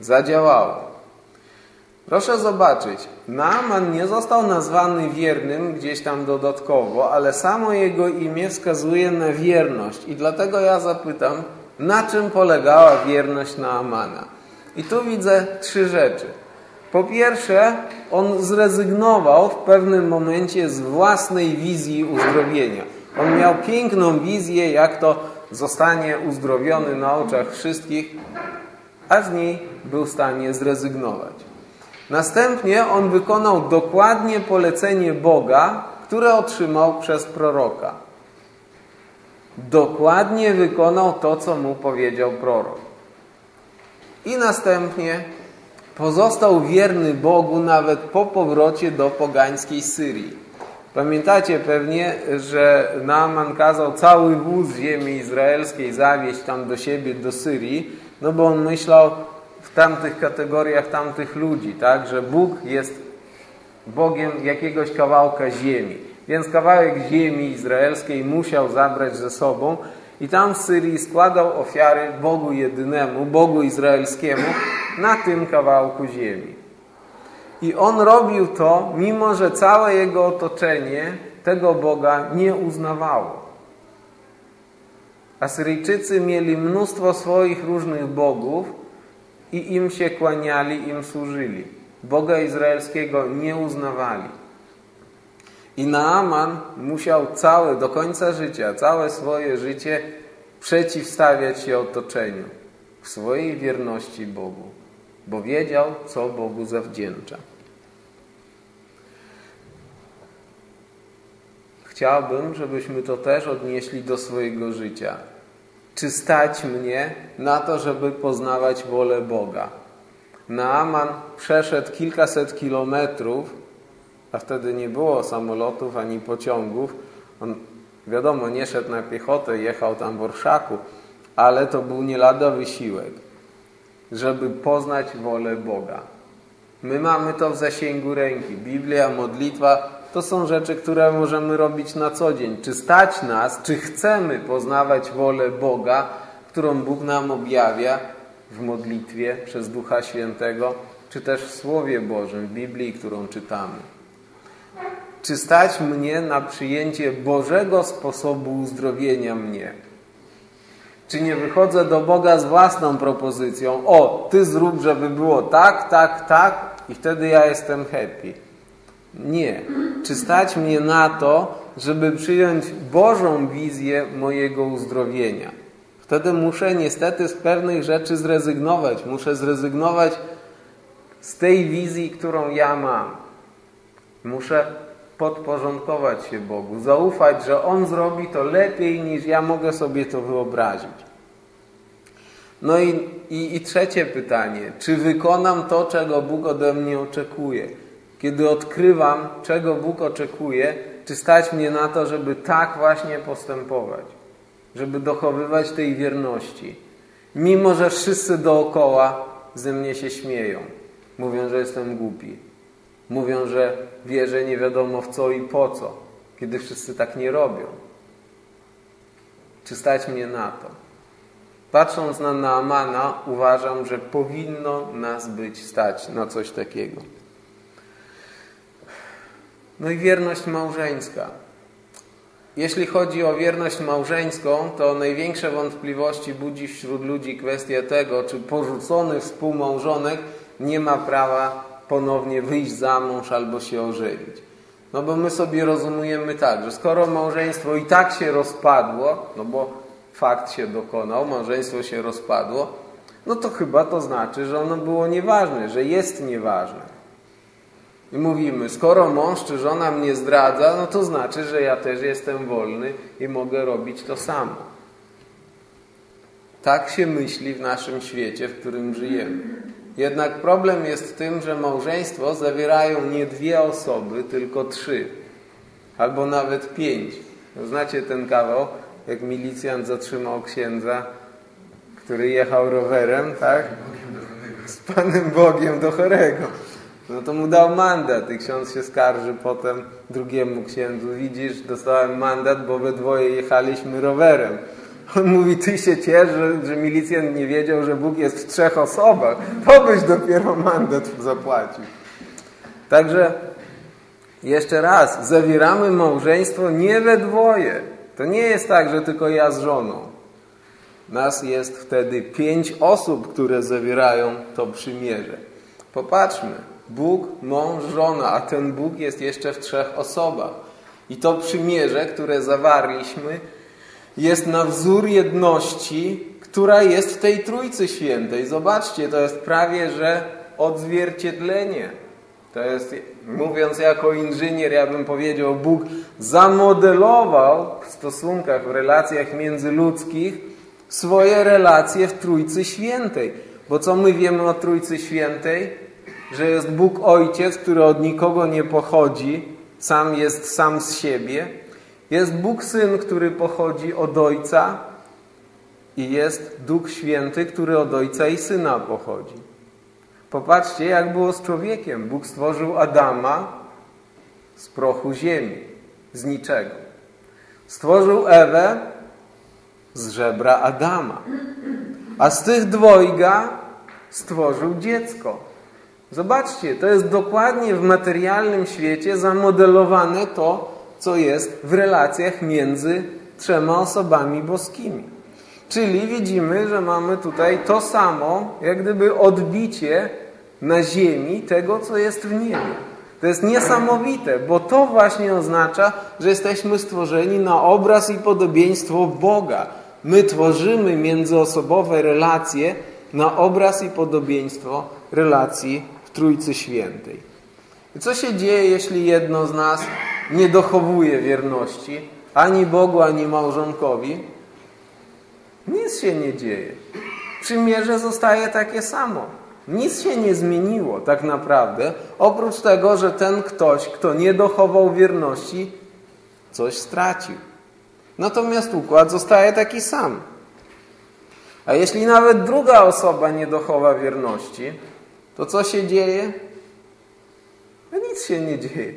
A: zadziałało. Proszę zobaczyć, Naaman nie został nazwany wiernym gdzieś tam dodatkowo, ale samo jego imię wskazuje na wierność. I dlatego ja zapytam, na czym polegała wierność Naamana? I tu widzę trzy rzeczy. Po pierwsze, on zrezygnował w pewnym momencie z własnej wizji uzdrowienia. On miał piękną wizję, jak to zostanie uzdrowiony na oczach wszystkich, a z niej był w stanie zrezygnować. Następnie on wykonał dokładnie polecenie Boga, które otrzymał przez proroka. Dokładnie wykonał to, co mu powiedział prorok. I następnie pozostał wierny Bogu nawet po powrocie do pogańskiej Syrii. Pamiętacie pewnie, że Naaman kazał cały wóz ziemi izraelskiej zawieźć tam do siebie, do Syrii, no bo on myślał tamtych kategoriach tamtych ludzi, tak, że Bóg jest Bogiem jakiegoś kawałka ziemi. Więc kawałek ziemi izraelskiej musiał zabrać ze sobą i tam w Syrii składał ofiary Bogu jedynemu, Bogu izraelskiemu na tym kawałku ziemi. I on robił to, mimo że całe jego otoczenie tego Boga nie uznawało. Asyryjczycy mieli mnóstwo swoich różnych bogów i im się kłaniali, im służyli. Boga izraelskiego nie uznawali. I Naaman musiał całe, do końca życia, całe swoje życie przeciwstawiać się otoczeniu w swojej wierności Bogu, bo wiedział, co Bogu zawdzięcza. Chciałbym, żebyśmy to też odnieśli do swojego życia. Czy stać mnie na to, żeby poznawać wolę Boga? Naaman przeszedł kilkaset kilometrów, a wtedy nie było samolotów ani pociągów. On, wiadomo, nie szedł na piechotę, jechał tam w orszaku, ale to był nie lada wysiłek, żeby poznać wolę Boga. My mamy to w zasięgu ręki. Biblia, modlitwa to są rzeczy, które możemy robić na co dzień. Czy stać nas, czy chcemy poznawać wolę Boga, którą Bóg nam objawia w modlitwie przez Ducha Świętego, czy też w Słowie Bożym, w Biblii, którą czytamy. Czy stać mnie na przyjęcie Bożego sposobu uzdrowienia mnie? Czy nie wychodzę do Boga z własną propozycją? O, Ty zrób, żeby było tak, tak, tak i wtedy ja jestem happy. Nie. Czy stać mnie na to, żeby przyjąć Bożą wizję mojego uzdrowienia? Wtedy muszę niestety z pewnych rzeczy zrezygnować. Muszę zrezygnować z tej wizji, którą ja mam. Muszę podporządkować się Bogu, zaufać, że On zrobi to lepiej niż ja mogę sobie to wyobrazić. No i, i, i trzecie pytanie. Czy wykonam to, czego Bóg ode mnie oczekuje? Kiedy odkrywam, czego Bóg oczekuje, czy stać mnie na to, żeby tak właśnie postępować, żeby dochowywać tej wierności, mimo że wszyscy dookoła ze mnie się śmieją, mówią, że jestem głupi, mówią, że wierzę nie wiadomo w co i po co, kiedy wszyscy tak nie robią. Czy stać mnie na to? Patrząc na Naamana, uważam, że powinno nas być stać na coś takiego. No i wierność małżeńska. Jeśli chodzi o wierność małżeńską, to największe wątpliwości budzi wśród ludzi kwestia tego, czy porzucony współmałżonek nie ma prawa ponownie wyjść za mąż albo się ożenić. No bo my sobie rozumiemy tak, że skoro małżeństwo i tak się rozpadło, no bo fakt się dokonał, małżeństwo się rozpadło, no to chyba to znaczy, że ono było nieważne, że jest nieważne. I mówimy, skoro mąż czy żona mnie zdradza, no to znaczy, że ja też jestem wolny i mogę robić to samo. Tak się myśli w naszym świecie, w którym żyjemy. Jednak problem jest w tym, że małżeństwo zawierają nie dwie osoby, tylko trzy. Albo nawet pięć. Znacie ten kawał, jak milicjant zatrzymał księdza, który jechał rowerem, tak? Z Panem Bogiem do chorego. No to mu dał mandat i ksiądz się skarży potem drugiemu księdzu. Widzisz, dostałem mandat, bo we dwoje jechaliśmy rowerem. On mówi, ty się ciesz, że, że milicjant nie wiedział, że Bóg jest w trzech osobach. To byś dopiero mandat zapłacił. Także jeszcze raz, zawieramy małżeństwo nie we dwoje. To nie jest tak, że tylko ja z żoną. Nas jest wtedy pięć osób, które zawierają to przymierze. Popatrzmy. Bóg, mąż, żona, a ten Bóg jest jeszcze w trzech osobach. I to przymierze, które zawarliśmy, jest na wzór jedności, która jest w tej Trójcy Świętej. Zobaczcie, to jest prawie, że odzwierciedlenie. To jest, mówiąc jako inżynier, ja bym powiedział, Bóg zamodelował w stosunkach, w relacjach międzyludzkich swoje relacje w Trójcy Świętej. Bo co my wiemy o Trójcy Świętej? Że jest Bóg Ojciec, który od nikogo nie pochodzi, sam jest sam z siebie. Jest Bóg Syn, który pochodzi od Ojca i jest Duch Święty, który od Ojca i Syna pochodzi. Popatrzcie, jak było z człowiekiem. Bóg stworzył Adama z prochu ziemi, z niczego. Stworzył Ewę z żebra Adama. A z tych dwojga stworzył dziecko. Zobaczcie, to jest dokładnie w materialnym świecie zamodelowane to, co jest w relacjach między trzema osobami boskimi. Czyli widzimy, że mamy tutaj to samo, jak gdyby odbicie na ziemi tego, co jest w niebie. To jest niesamowite, bo to właśnie oznacza, że jesteśmy stworzeni na obraz i podobieństwo Boga. My tworzymy międzyosobowe relacje na obraz i podobieństwo relacji Trójcy Świętej. Co się dzieje, jeśli jedno z nas nie dochowuje wierności ani Bogu, ani małżonkowi? Nic się nie dzieje. Przymierze zostaje takie samo. Nic się nie zmieniło tak naprawdę, oprócz tego, że ten ktoś, kto nie dochował wierności, coś stracił. Natomiast układ zostaje taki sam. A jeśli nawet druga osoba nie dochowa wierności, to co się dzieje? No nic się nie dzieje.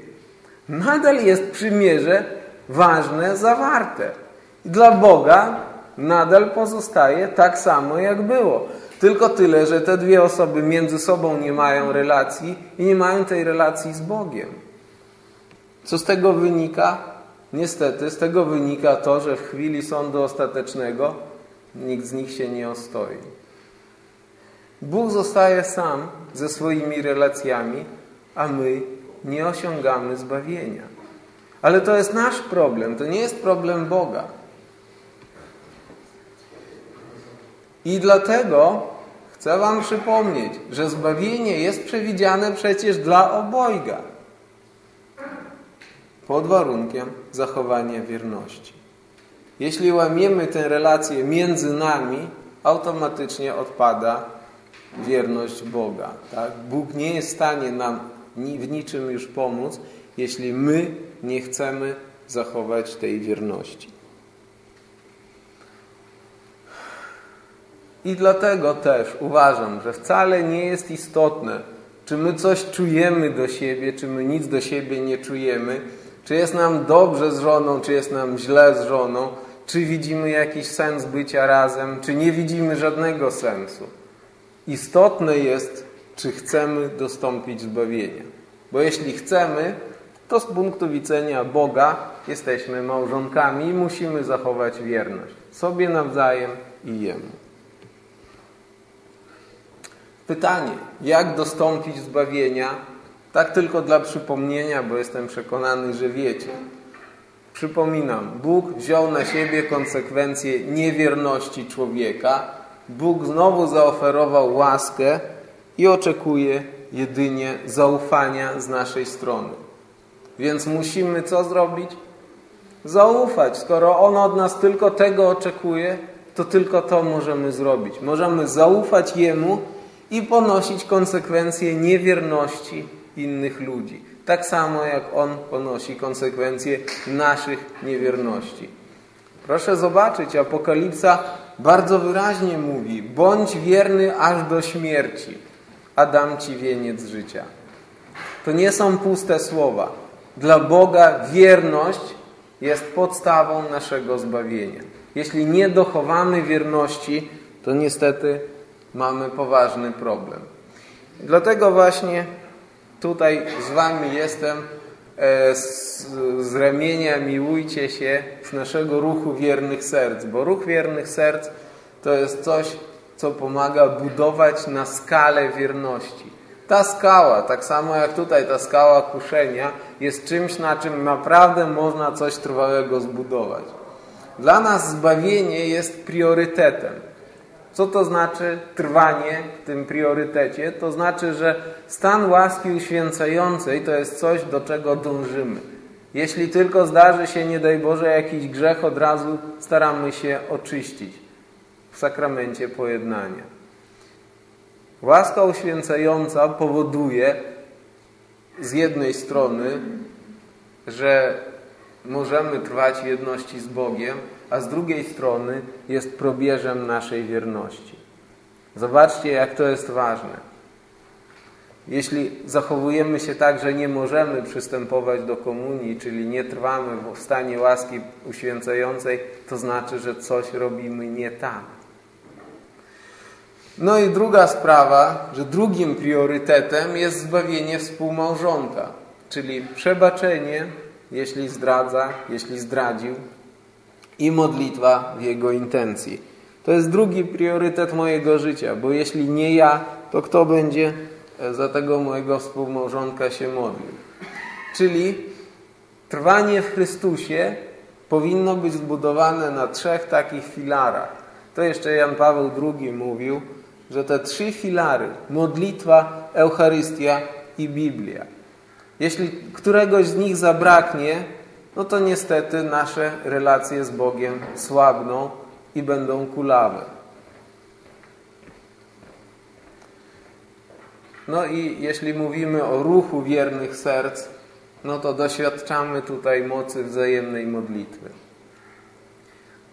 A: Nadal jest przymierze ważne, zawarte. I dla Boga nadal pozostaje tak samo, jak było. Tylko tyle, że te dwie osoby między sobą nie mają relacji i nie mają tej relacji z Bogiem. Co z tego wynika? Niestety, z tego wynika to, że w chwili sądu ostatecznego nikt z nich się nie ostoi. Bóg zostaje sam ze swoimi relacjami, a my nie osiągamy zbawienia. Ale to jest nasz problem, to nie jest problem Boga. I dlatego chcę Wam przypomnieć, że zbawienie jest przewidziane przecież dla obojga. Pod warunkiem zachowania wierności. Jeśli łamiemy tę relację między nami, automatycznie odpada wierność Boga. Tak? Bóg nie jest w stanie nam w niczym już pomóc, jeśli my nie chcemy zachować tej wierności. I dlatego też uważam, że wcale nie jest istotne, czy my coś czujemy do siebie, czy my nic do siebie nie czujemy, czy jest nam dobrze z żoną, czy jest nam źle z żoną, czy widzimy jakiś sens bycia razem, czy nie widzimy żadnego sensu. Istotne jest, czy chcemy dostąpić zbawienia. Bo jeśli chcemy, to z punktu widzenia Boga jesteśmy małżonkami i musimy zachować wierność sobie nawzajem i Jemu. Pytanie, jak dostąpić zbawienia? Tak tylko dla przypomnienia, bo jestem przekonany, że wiecie. Przypominam, Bóg wziął na siebie konsekwencje niewierności człowieka. Bóg znowu zaoferował łaskę i oczekuje jedynie zaufania z naszej strony. Więc musimy co zrobić? Zaufać. Skoro On od nas tylko tego oczekuje, to tylko to możemy zrobić. Możemy zaufać Jemu i ponosić konsekwencje niewierności innych ludzi. Tak samo jak On ponosi konsekwencje naszych niewierności. Proszę zobaczyć, Apokalipsa bardzo wyraźnie mówi: bądź wierny aż do śmierci, a dam Ci wieniec życia. To nie są puste słowa. Dla Boga wierność jest podstawą naszego zbawienia. Jeśli nie dochowamy wierności, to niestety mamy poważny problem. Dlatego właśnie tutaj z Wami jestem z, z ramienia miłujcie się z naszego ruchu wiernych serc, bo ruch wiernych serc to jest coś, co pomaga budować na skalę wierności. Ta skała, tak samo jak tutaj ta skała kuszenia, jest czymś, na czym naprawdę można coś trwałego zbudować. Dla nas zbawienie jest priorytetem. Co to znaczy trwanie w tym priorytecie? To znaczy, że stan łaski uświęcającej to jest coś, do czego dążymy. Jeśli tylko zdarzy się, nie daj Boże, jakiś grzech, od razu staramy się oczyścić w sakramencie pojednania. Łaska uświęcająca powoduje z jednej strony, że możemy trwać w jedności z Bogiem, a z drugiej strony jest probierzem naszej wierności. Zobaczcie, jak to jest ważne. Jeśli zachowujemy się tak, że nie możemy przystępować do komunii, czyli nie trwamy w stanie łaski uświęcającej, to znaczy, że coś robimy nie tak. No i druga sprawa, że drugim priorytetem jest zbawienie współmałżonka, czyli przebaczenie, jeśli zdradza, jeśli zdradził, i modlitwa w jego intencji. To jest drugi priorytet mojego życia, bo jeśli nie ja, to kto będzie e, za tego mojego współmałżonka się modlił? Czyli trwanie w Chrystusie powinno być zbudowane na trzech takich filarach. To jeszcze Jan Paweł II mówił, że te trzy filary modlitwa, Eucharystia i Biblia. Jeśli któregoś z nich zabraknie, no to niestety nasze relacje z Bogiem słabną i będą kulawe. No i jeśli mówimy o ruchu wiernych serc, no to doświadczamy tutaj mocy wzajemnej modlitwy.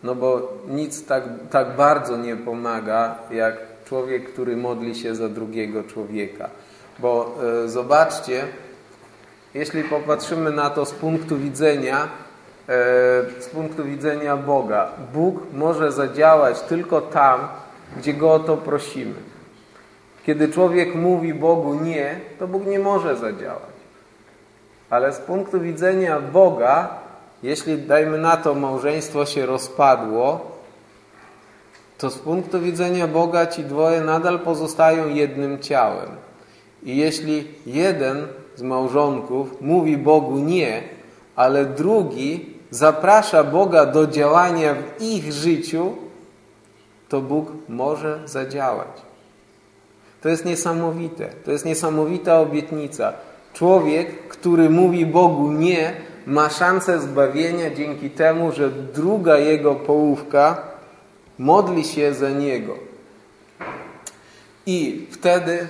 A: No bo nic tak, tak bardzo nie pomaga, jak człowiek, który modli się za drugiego człowieka. Bo e, zobaczcie, jeśli popatrzymy na to z punktu widzenia e, z punktu widzenia Boga. Bóg może zadziałać tylko tam, gdzie Go o to prosimy. Kiedy człowiek mówi Bogu nie, to Bóg nie może zadziałać. Ale z punktu widzenia Boga, jeśli dajmy na to małżeństwo się rozpadło, to z punktu widzenia Boga ci dwoje nadal pozostają jednym ciałem. I jeśli jeden z małżonków mówi Bogu nie, ale drugi zaprasza Boga do działania w ich życiu, to Bóg może zadziałać. To jest niesamowite. To jest niesamowita obietnica. Człowiek, który mówi Bogu nie, ma szansę zbawienia dzięki temu, że druga jego połówka modli się za niego. I wtedy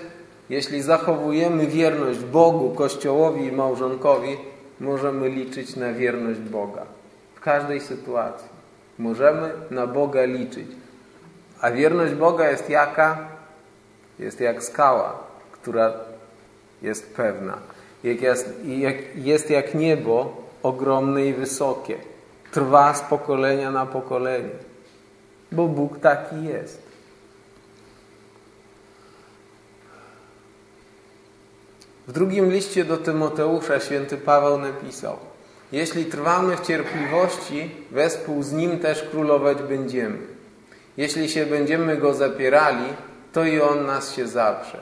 A: jeśli zachowujemy wierność Bogu, Kościołowi i małżonkowi, możemy liczyć na wierność Boga. W każdej sytuacji. Możemy na Boga liczyć. A wierność Boga jest jaka? Jest jak skała, która jest pewna. Jest jak, jest jak niebo ogromne i wysokie. Trwa z pokolenia na pokolenie. Bo Bóg taki jest. W drugim liście do Tymoteusza święty Paweł napisał Jeśli trwamy w cierpliwości, wespół z Nim też królować będziemy. Jeśli się będziemy Go zapierali, to i On nas się zaprze.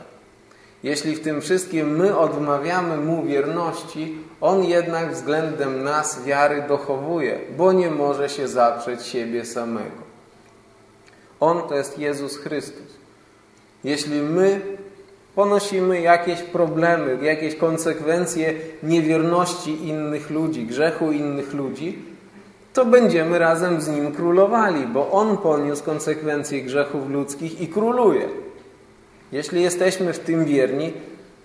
A: Jeśli w tym wszystkim my odmawiamy Mu wierności, On jednak względem nas wiary dochowuje, bo nie może się zaprzeć siebie samego. On to jest Jezus Chrystus. Jeśli my ponosimy jakieś problemy, jakieś konsekwencje niewierności innych ludzi, grzechu innych ludzi, to będziemy razem z Nim królowali, bo On poniósł konsekwencje grzechów ludzkich i króluje. Jeśli jesteśmy w tym wierni,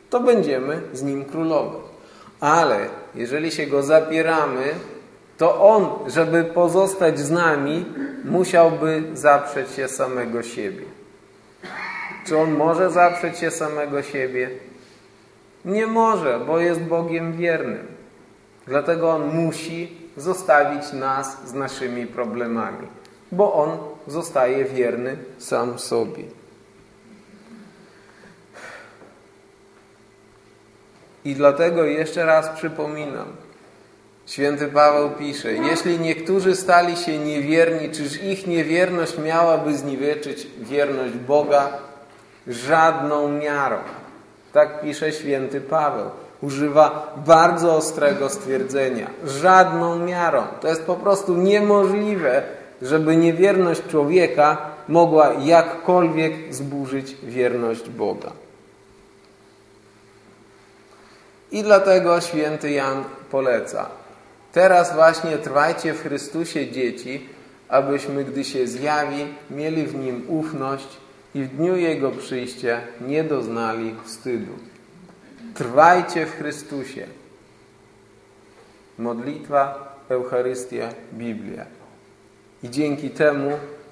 A: to będziemy z Nim królować. Ale jeżeli się Go zapieramy, to On, żeby pozostać z nami, musiałby zaprzeć się samego siebie. Czy on może zaprzeć się samego siebie? Nie może, bo jest Bogiem wiernym. Dlatego on musi zostawić nas z naszymi problemami. bo on zostaje wierny sam sobie. I dlatego jeszcze raz przypominam, Święty Paweł pisze, jeśli niektórzy stali się niewierni, czyż ich niewierność miałaby zniweczyć wierność Boga? Żadną miarą. Tak pisze święty Paweł. Używa bardzo ostrego stwierdzenia. Żadną miarą. To jest po prostu niemożliwe, żeby niewierność człowieka mogła jakkolwiek zburzyć wierność Boga. I dlatego święty Jan poleca. Teraz właśnie trwajcie w Chrystusie dzieci, abyśmy, gdy się zjawi, mieli w Nim ufność i w dniu Jego przyjścia nie doznali wstydu. Trwajcie w Chrystusie. Modlitwa, Eucharystia, Biblia. I dzięki temu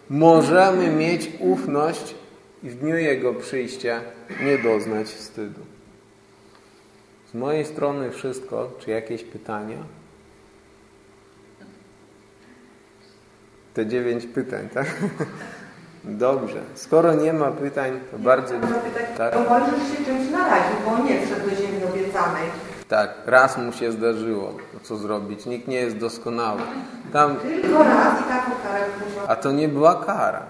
A: możemy mieć ufność i w dniu Jego przyjścia nie doznać wstydu. Z mojej strony wszystko. Czy jakieś pytania? Te dziewięć pytań, tak? Dobrze. Skoro nie ma pytań, to bardzo...
B: Tak? To Mojżesz się czymś naraził, bo on nie wszedł do ziemi obiecanej.
A: Tak, raz mu się zdarzyło. Co zrobić? Nikt nie jest doskonały.
B: Tam... Tylko raz i taką karę.
A: A to nie była kara.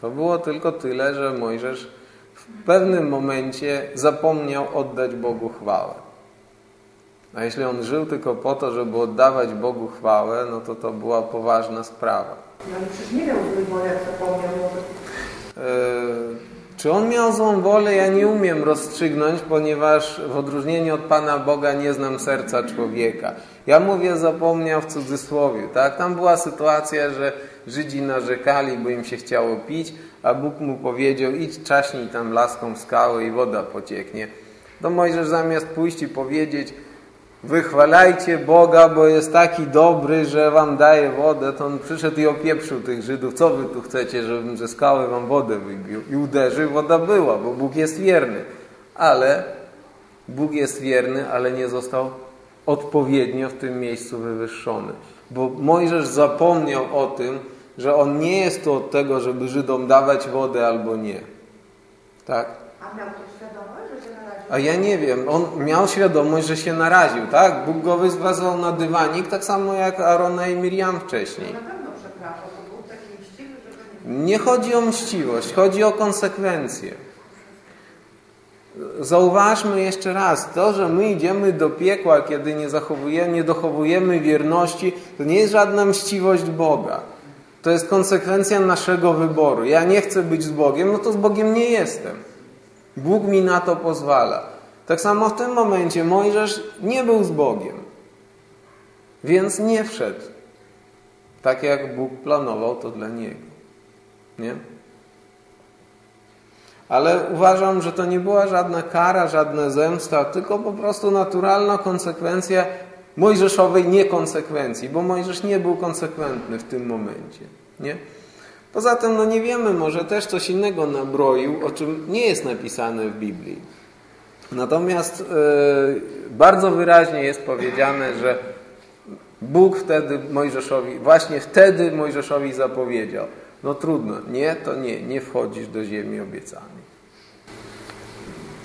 A: To było tylko tyle, że Mojżesz w pewnym momencie zapomniał oddać Bogu chwałę. A jeśli on żył tylko po to, żeby oddawać Bogu chwałę, no to to była poważna sprawa.
B: Ale przecież nie miał woli, jak zapomniał.
A: Yy, czy on miał złą wolę? Ja nie umiem rozstrzygnąć, ponieważ w odróżnieniu od Pana Boga nie znam serca człowieka. Ja mówię zapomniał w cudzysłowie, tak? Tam była sytuacja, że Żydzi narzekali, bo im się chciało pić, a Bóg mu powiedział idź czaśnij tam laską w skałę i woda pocieknie. To Mojżesz zamiast pójść i powiedzieć wychwalajcie Boga, bo jest taki dobry, że wam daje wodę, to on przyszedł i opieprzył tych Żydów. Co wy tu chcecie, żebym ze skały wam wodę wybił? I uderzył, woda była, bo Bóg jest wierny. Ale Bóg jest wierny, ale nie został odpowiednio w tym miejscu wywyższony. Bo Mojżesz zapomniał o tym, że on nie jest tu od tego, żeby Żydom dawać wodę albo nie. Tak?
B: A miał świadomość, że się naraził?
A: A ja nie wiem, on miał świadomość, że się naraził, tak? Bóg go wyzwał na dywanik, tak samo jak Arona i Miriam wcześniej.
B: Na pewno przepraszał, to był taki mściwy, że
A: Nie chodzi o mściwość, chodzi o konsekwencje. Zauważmy jeszcze raz, to, że my idziemy do piekła, kiedy nie, zachowujemy, nie dochowujemy wierności, to nie jest żadna mściwość Boga. To jest konsekwencja naszego wyboru. Ja nie chcę być z Bogiem, no to z Bogiem nie jestem. Bóg mi na to pozwala. Tak samo w tym momencie Mojżesz nie był z Bogiem, więc nie wszedł. Tak jak Bóg planował to dla niego. Nie? Ale uważam, że to nie była żadna kara, żadna zemsta, tylko po prostu naturalna konsekwencja Mojżeszowej niekonsekwencji, bo Mojżesz nie był konsekwentny w tym momencie. Nie? Poza tym, no nie wiemy, może też coś innego nabroił, o czym nie jest napisane w Biblii. Natomiast yy, bardzo wyraźnie jest powiedziane, że Bóg wtedy Mojżeszowi, właśnie wtedy Mojżeszowi zapowiedział, no trudno, nie, to nie, nie wchodzisz do ziemi obiecanej.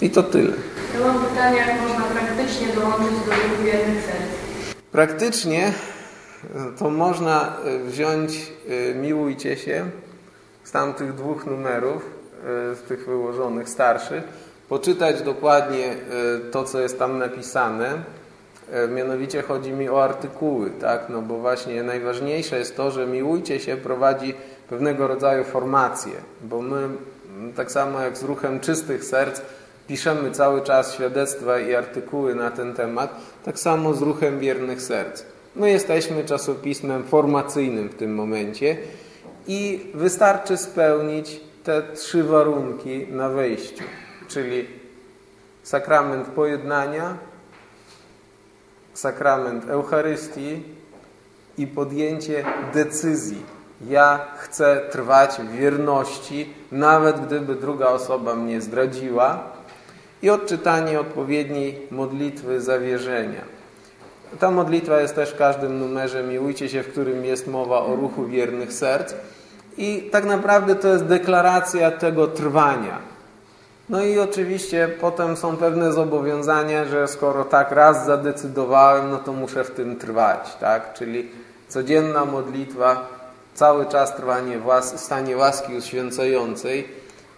A: I to tyle.
C: Ja mam pytanie, jak można praktycznie dołączyć do tych wiernych serc?
A: Praktycznie to można wziąć Miłujcie się z tamtych dwóch numerów, z tych wyłożonych starszych, poczytać dokładnie to, co jest tam napisane. Mianowicie chodzi mi o artykuły, tak? No bo właśnie najważniejsze jest to, że Miłujcie się prowadzi pewnego rodzaju formację, bo my tak samo jak z ruchem czystych serc piszemy cały czas świadectwa i artykuły na ten temat, tak samo z ruchem wiernych serc. My jesteśmy czasopismem formacyjnym w tym momencie i wystarczy spełnić te trzy warunki na wejściu, czyli sakrament pojednania, sakrament Eucharystii i podjęcie decyzji. Ja chcę trwać w wierności, nawet gdyby druga osoba mnie zdradziła, i odczytanie odpowiedniej modlitwy zawierzenia. Ta modlitwa jest też w każdym numerze Miłujcie się, w którym jest mowa o ruchu wiernych serc. I tak naprawdę to jest deklaracja tego trwania. No i oczywiście potem są pewne zobowiązania, że skoro tak raz zadecydowałem, no to muszę w tym trwać, tak? Czyli codzienna modlitwa, cały czas trwanie w stanie łaski uświęcającej,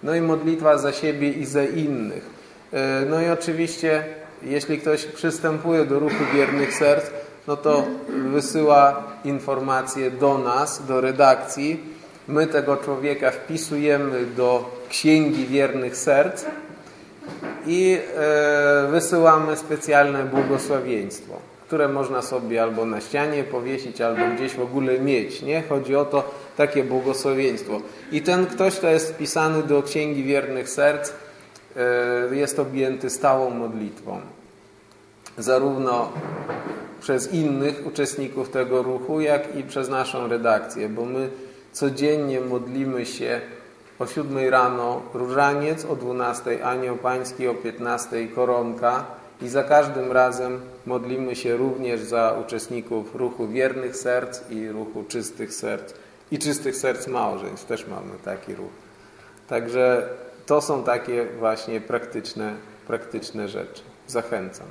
A: no i modlitwa za siebie i za innych. E, no i oczywiście, jeśli ktoś przystępuje do ruchu wiernych serc, no to wysyła informacje do nas, do redakcji. My tego człowieka wpisujemy do księgi wiernych serc i e, wysyłamy specjalne błogosławieństwo, które można sobie albo na ścianie powiesić, albo gdzieś w ogóle mieć. Nie? Chodzi o to takie błogosławieństwo. I ten ktoś, kto jest wpisany do księgi wiernych serc, jest objęty stałą modlitwą. Zarówno przez innych uczestników tego ruchu, jak i przez naszą redakcję, bo my codziennie modlimy się o 7 rano różaniec, o 12 anioł pański, o 15 koronka i za każdym razem modlimy się również za uczestników ruchu wiernych serc i ruchu czystych serc i czystych serc małżeństw. Też mamy taki ruch. Także to są takie właśnie praktyczne, praktyczne rzeczy. Zachęcam.